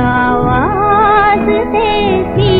आवाज़ देती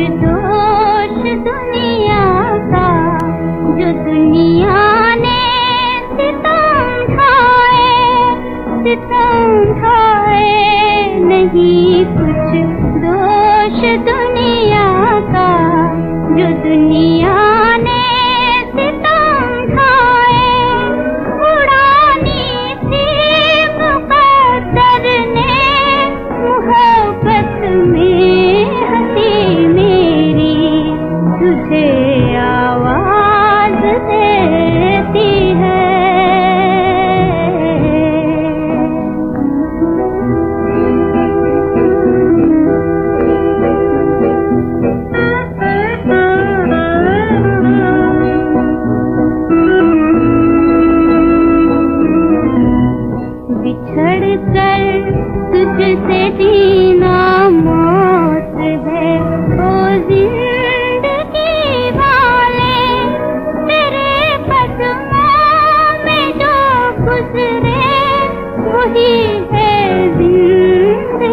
कुछ दोष दुनिया का, जो दुनिया ने सितम ढाए सितम खाए नहीं कुछ दोष दुनिया बिछड़ कर तुझसे जीना मौत है। ओ ज़िंदगी वाले तेरे कदमों में जो गुजरे वही है ज़िंदगी।